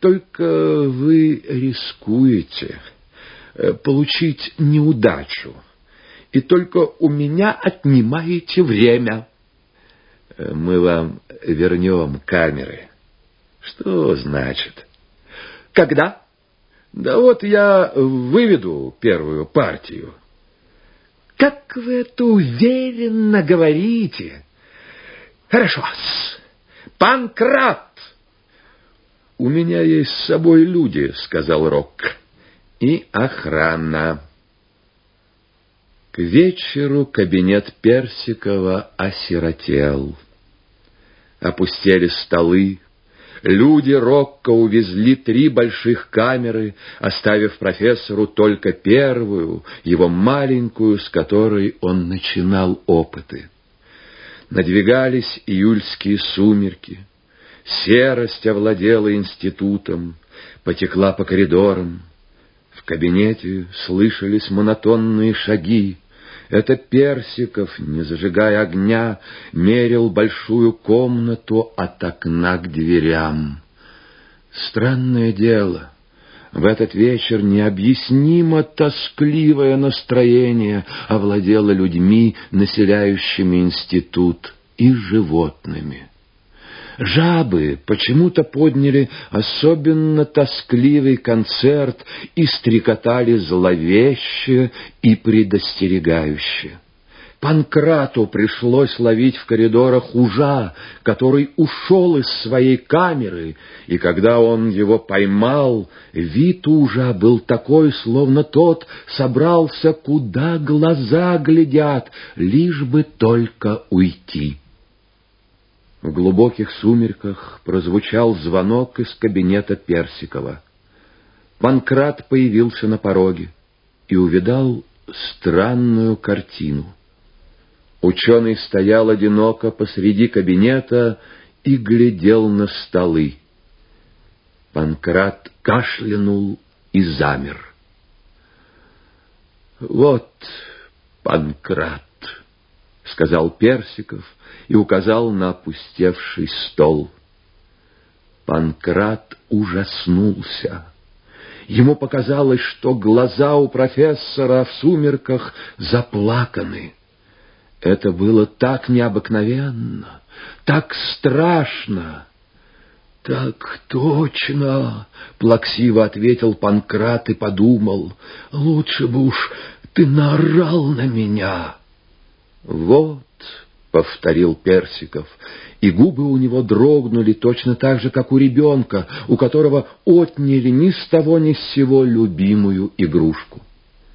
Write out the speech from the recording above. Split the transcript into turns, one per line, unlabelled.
Только вы рискуете э, получить неудачу, и только у меня отнимаете время. Э, мы вам вернем камеры. Что значит? Когда? Да вот я выведу первую партию. Как вы это уверенно говорите. Хорошо. Панкрат! У меня есть с собой люди, сказал Рок. И охрана. К вечеру кабинет Персикова осиротел. Опустели столы, Люди Рокко увезли три больших камеры, оставив профессору только первую, его маленькую, с которой он начинал опыты. Надвигались июльские сумерки. Серость овладела институтом, потекла по коридорам. В кабинете слышались монотонные шаги, это Персиков, не зажигая огня, мерил большую комнату от окна к дверям. Странное дело, в этот вечер необъяснимо тоскливое настроение овладело людьми, населяющими институт, и животными. Жабы почему-то подняли особенно тоскливый концерт и стрекотали зловеще и предостерегающе. Панкрату пришлось ловить в коридорах ужа, который ушел из своей камеры, и когда он его поймал, вид ужа был такой, словно тот собрался, куда глаза глядят, лишь бы только уйти. Глубоких сумерках прозвучал звонок из кабинета Персикова. Панкрат появился на пороге и увидал странную картину. Ученый стоял одиноко посреди кабинета и глядел на столы. Панкрат кашлянул и замер. «Вот, Панкрат!» — сказал Персиков и указал на опустевший стол. Панкрат ужаснулся. Ему показалось, что глаза у профессора в сумерках заплаканы. Это было так необыкновенно, так страшно. — Так точно, — плаксиво ответил Панкрат и подумал, — лучше бы уж ты наорал на меня. «Вот», — повторил Персиков, и губы у него дрогнули точно так же, как у ребенка, у которого отняли ни с того ни с сего любимую игрушку.